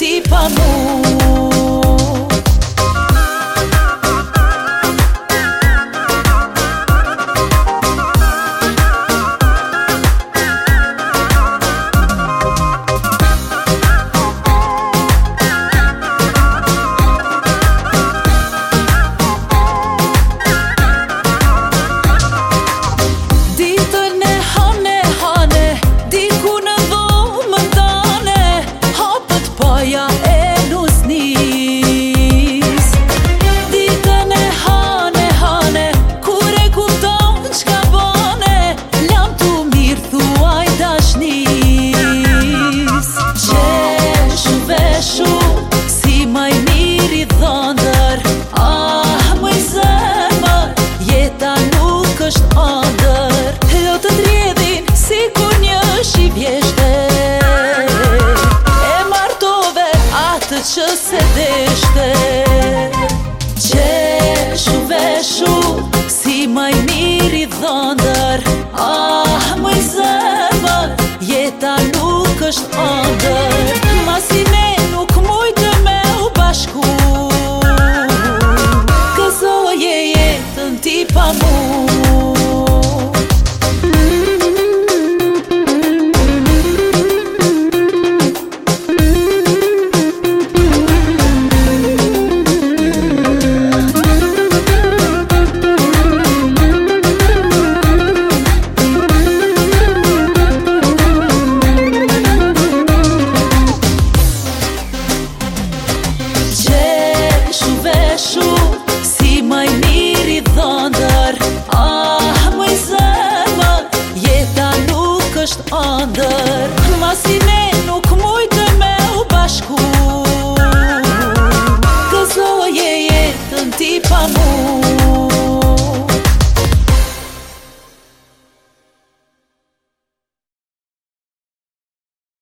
deeper moon. që se deshte Qeshu veshu si maj miri dhonder Ah, mëj zërë jeta nuk është andër, ma si